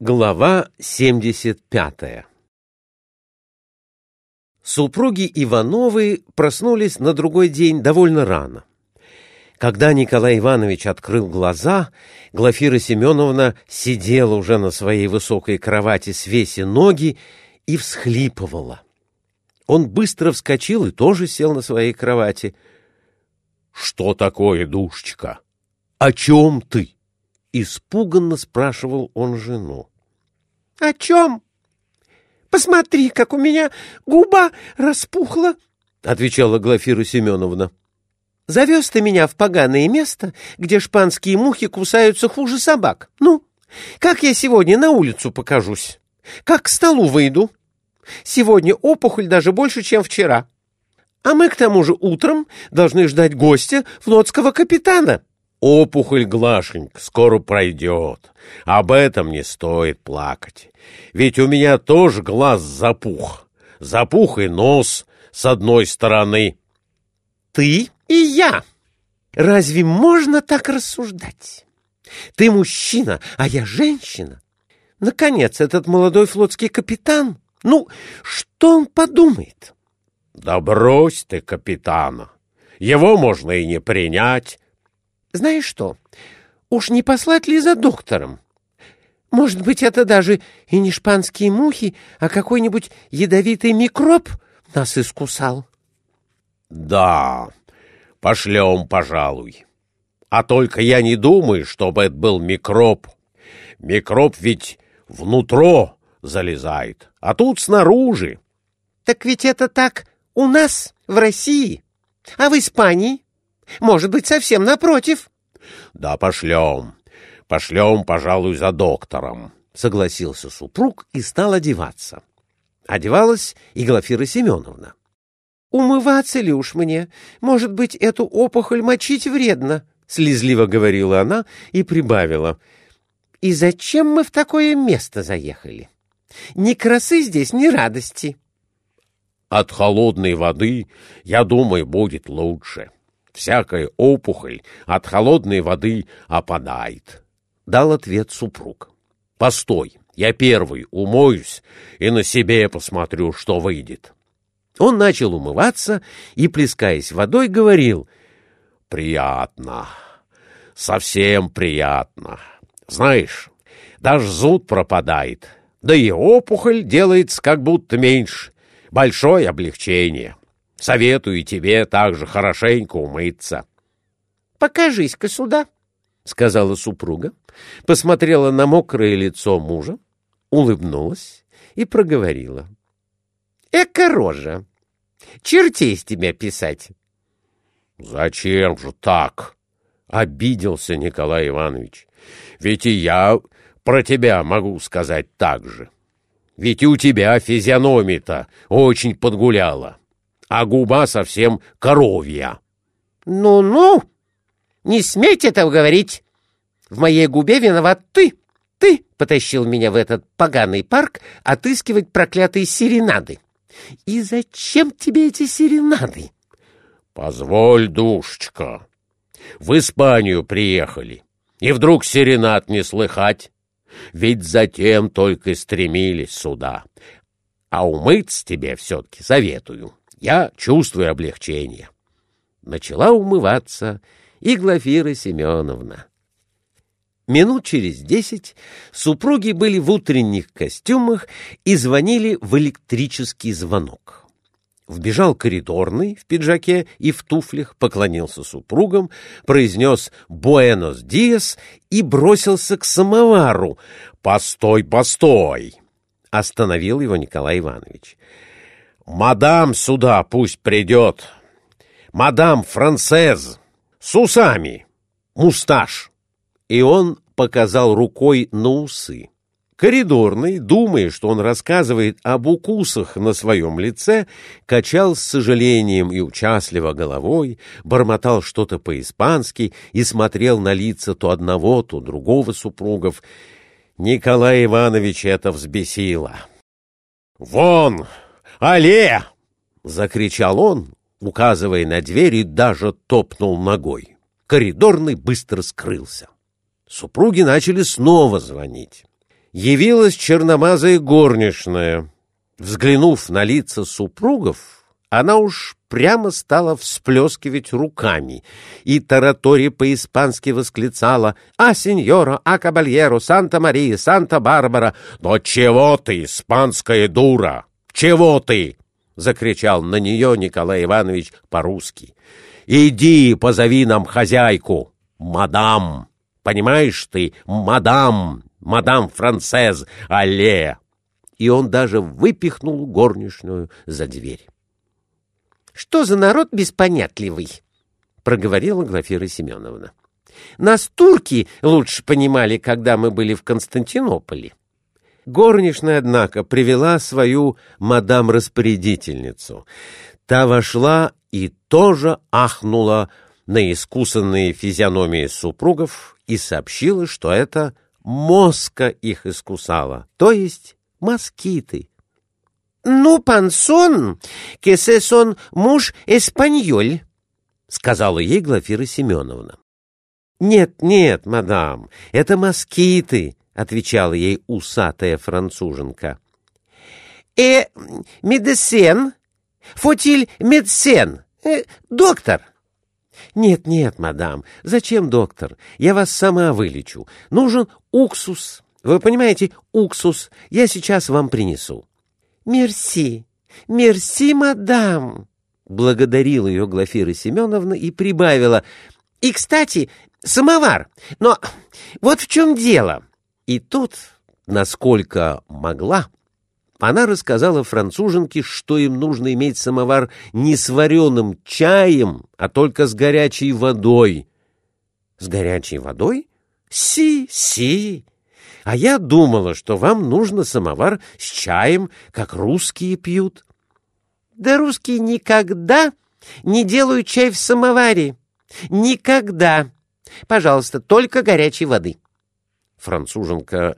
Глава 75 Супруги Ивановы проснулись на другой день довольно рано. Когда Николай Иванович открыл глаза, Глафира Семеновна сидела уже на своей высокой кровати, свеси ноги, и всхлипывала. Он быстро вскочил и тоже сел на своей кровати. — Что такое, душечка? О чем ты? Испуганно спрашивал он жену. — О чем? Посмотри, как у меня губа распухла, — отвечала Глафира Семеновна. — Завез ты меня в поганое место, где шпанские мухи кусаются хуже собак. Ну, как я сегодня на улицу покажусь? Как к столу выйду? Сегодня опухоль даже больше, чем вчера. А мы к тому же утром должны ждать гостя флотского капитана. — Опухоль, Глашенька, скоро пройдет. Об этом не стоит плакать. Ведь у меня тоже глаз запух. Запух и нос с одной стороны. Ты и я. Разве можно так рассуждать? Ты мужчина, а я женщина. Наконец, этот молодой флотский капитан... Ну, что он подумает? Да брось ты капитана. Его можно и не принять. Знаешь что, уж не послать ли за доктором? Может быть, это даже и не шпанские мухи, а какой-нибудь ядовитый микроб нас искусал? Да, пошлем, пожалуй. А только я не думаю, чтобы это был микроб. Микроб ведь внутрь залезает, а тут снаружи. Так ведь это так у нас, в России, а в Испании? Может быть, совсем напротив. — Да пошлем. Пошлем, пожалуй, за доктором, — согласился супруг и стал одеваться. Одевалась и Глафира Семеновна. — Умываться ли уж мне? Может быть, эту опухоль мочить вредно? — слезливо говорила она и прибавила. — И зачем мы в такое место заехали? Ни красы здесь, ни радости. — От холодной воды, я думаю, будет лучше, всякая опухоль от холодной воды опадает. Дал ответ супруг. Постой, я первый умоюсь и на себе посмотрю, что выйдет. Он начал умываться и, плескаясь водой, говорил, «Приятно, совсем приятно. Знаешь, даже зуд пропадает, да и опухоль делается как будто меньше. Большое облегчение». Советую тебе также хорошенько умыться. — Покажись-ка сюда, — сказала супруга, посмотрела на мокрое лицо мужа, улыбнулась и проговорила. — Эка рожа! Чертей с тебя писать! — Зачем же так? — обиделся Николай Иванович. — Ведь и я про тебя могу сказать так же. Ведь у тебя физиономия-то очень подгуляла. — а губа совсем коровья. Ну-ну, не смейте этого говорить. В моей губе виноват ты. Ты потащил меня в этот поганый парк отыскивать проклятые серенады. И зачем тебе эти серенады? Позволь, душечка. В Испанию приехали, и вдруг серенад не слыхать. Ведь затем только и стремились сюда. А умыться тебе все-таки советую. Я чувствую облегчение. Начала умываться и Глафира Семеновна. Минут через десять супруги были в утренних костюмах и звонили в электрический звонок. Вбежал коридорный в пиджаке и в туфлях, поклонился супругам, произнес «Буэнос диас» и бросился к самовару. «Постой, постой!» Остановил его Николай Иванович. «Мадам сюда пусть придет. Мадам Францез, с усами, мусташ». И он показал рукой на усы. Коридорный, думая, что он рассказывает об укусах на своем лице, качал с сожалением и участливо головой, бормотал что-то по-испански и смотрел на лица то одного, то другого супругов. Николай Иванович это взбесило. «Вон!» «Алле!» — закричал он, указывая на дверь и даже топнул ногой. Коридорный быстро скрылся. Супруги начали снова звонить. Явилась черномазая горничная. Взглянув на лица супругов, она уж прямо стала всплескивать руками и тараторе по-испански восклицала «А, сеньора, а, кабальеро, Санта-Мария, Санта-Барбара!» «Но чего ты, испанская дура? Чего ты?» — закричал на нее Николай Иванович по-русски. «Иди позови нам хозяйку, мадам! Понимаешь ты, мадам, мадам Францез, алле!» И он даже выпихнул горничную за дверь. Что за народ беспонятливый? — проговорила Глафира Семеновна. — Нас турки лучше понимали, когда мы были в Константинополе. Горничная, однако, привела свою мадам-распорядительницу. Та вошла и тоже ахнула на искусанные физиономии супругов и сообщила, что это мозга их искусала, то есть москиты. «Ну, пансон, son муж эспаньоль», — сказала ей Глафира Семеновна. «Нет, нет, мадам, это москиты», — отвечала ей усатая француженка. «Э, медесен? Фотиль медсен? Э, доктор?» «Нет, нет, мадам, зачем доктор? Я вас сама вылечу. Нужен уксус. Вы понимаете, уксус. Я сейчас вам принесу». «Мерси! Мерси, мадам!» Благодарила ее Глафира Семеновна и прибавила. «И, кстати, самовар! Но вот в чем дело!» И тут, насколько могла, она рассказала француженке, что им нужно иметь самовар не с вареным чаем, а только с горячей водой. «С горячей водой? Си, си!» А я думала, что вам нужно самовар с чаем, как русские пьют. Да русские никогда не делают чай в самоваре. Никогда. Пожалуйста, только горячей воды. Француженка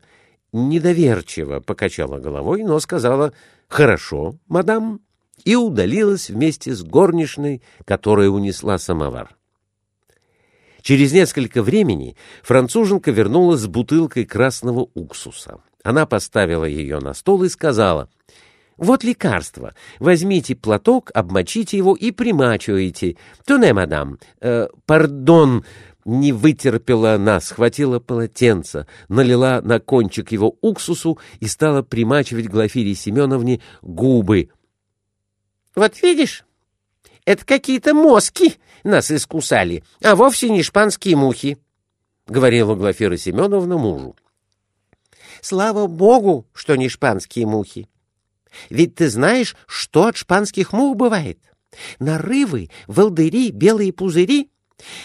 недоверчиво покачала головой, но сказала «Хорошо, мадам», и удалилась вместе с горничной, которая унесла самовар. Через несколько времени француженка вернулась с бутылкой красного уксуса. Она поставила ее на стол и сказала, «Вот лекарство. Возьмите платок, обмочите его и примачивайте. Туне, мадам. Э, пардон, не вытерпела она, схватила полотенце, налила на кончик его уксусу и стала примачивать Глафире Семеновне губы. «Вот видишь, это какие-то мозги нас искусали, а вовсе не шпанские мухи, — говорила Глафира Семеновна мужу. Слава богу, что не шпанские мухи. Ведь ты знаешь, что от шпанских мух бывает? Нарывы, волдыри, белые пузыри.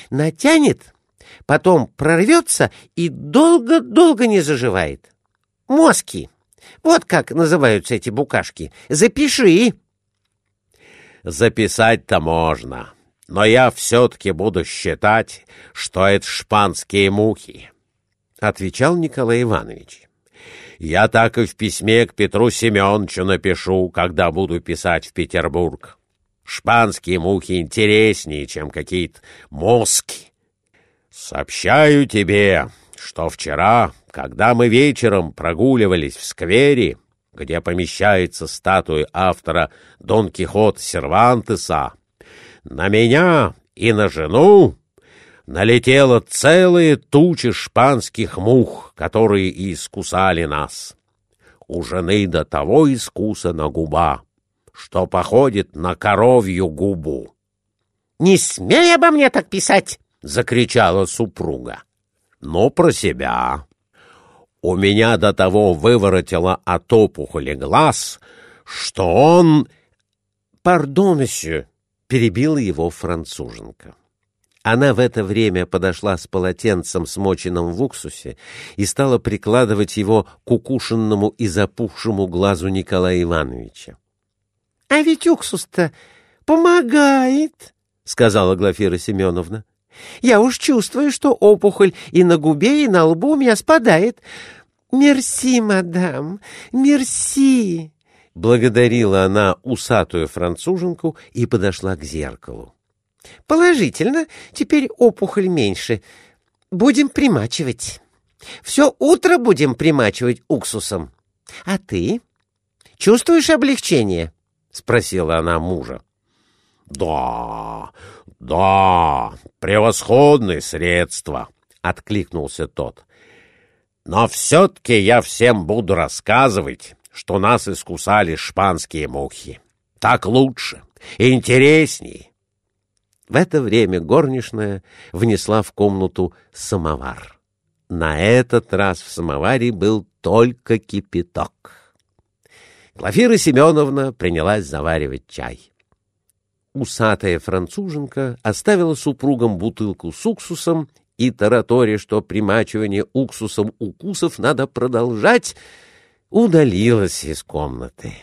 Натянет, потом прорвется и долго-долго не заживает. Мозги. Вот как называются эти букашки. Запиши. Записать-то можно, но я все-таки буду считать, что это шпанские мухи, — отвечал Николай Иванович. Я так и в письме к Петру Семеновичу напишу, когда буду писать в Петербург. Шпанские мухи интереснее, чем какие-то мозги. Сообщаю тебе, что вчера, когда мы вечером прогуливались в сквере, где помещается статуя автора Дон Кихот Сервантеса, на меня и на жену налетела целая туча шпанских мух, которые и искусали нас. У жены до того искусана губа, что походит на коровью губу. — Не смей обо мне так писать! — закричала супруга. — Но про себя у меня до того выворотило от опухоли глаз, что он... — Пардон, месье, — перебила его француженка. Она в это время подошла с полотенцем, смоченным в уксусе, и стала прикладывать его к укушенному и запухшему глазу Николая Ивановича. — А ведь уксус-то помогает, — сказала Глафира Семеновна. Я уж чувствую, что опухоль и на губе, и на лбу у меня спадает. Мерси, мадам, мерси!» Благодарила она усатую француженку и подошла к зеркалу. «Положительно, теперь опухоль меньше. Будем примачивать». Все утро будем примачивать уксусом. А ты чувствуешь облегчение? — спросила она мужа. — Да, да, превосходные средства, — откликнулся тот. — Но все-таки я всем буду рассказывать, что нас искусали шпанские мухи. Так лучше интересней. В это время горничная внесла в комнату самовар. На этот раз в самоваре был только кипяток. Глафира Семеновна принялась заваривать чай. Усатая француженка оставила супругам бутылку с уксусом и, тараторя, что примачивание уксусом укусов надо продолжать, удалилась из комнаты.